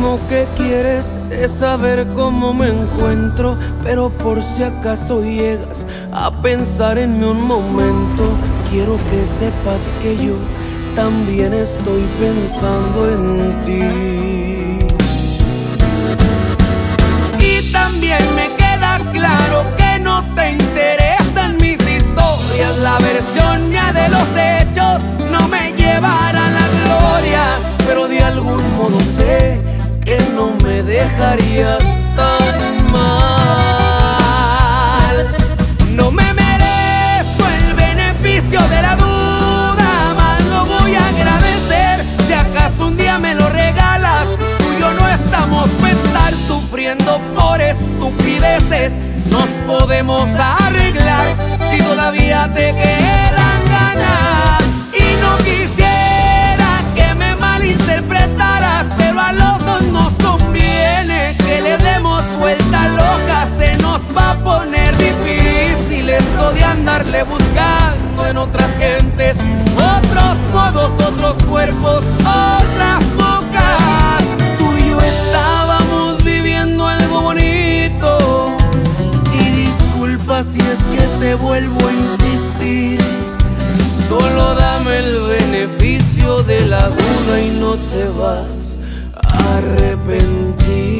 último que quieres es saber cómo me encuentro, pero por si acaso llegas a pensar en mí un momento, quiero que sepas que yo también estoy pensando en ti. Dejaría tan mal. No me merezco el beneficio de la duda, más lo voy a agradecer si acaso un día me lo regalas. Tú y yo no estamos para estar sufriendo por estupideces, nos podemos arreglar si todavía te quedan ganas. Andarle buscando en otras gentes, otros modos, otros cuerpos, otras bocas. Tú y yo estábamos viviendo algo bonito. Y disculpa si es que te vuelvo a insistir. Solo dame el beneficio de la duda y no te vas a arrepentir.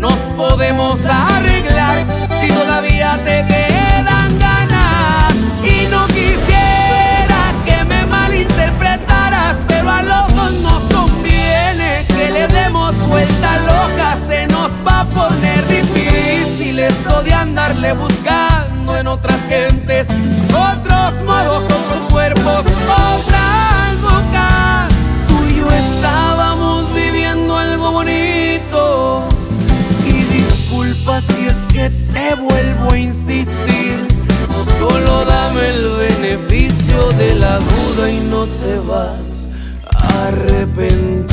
Nos podemos arreglar si todavía te quedan ganas. Y no quisiera que me malinterpretaras, pero a los nos conviene que le demos vuelta loca. Se nos va a poner difícil esto de andarle buscando en otras gentes, otros modos, otros cuerpos, otras si es que te vuelvo a insistir. Solo dame el beneficio de la duda y no te vas a arrepentir.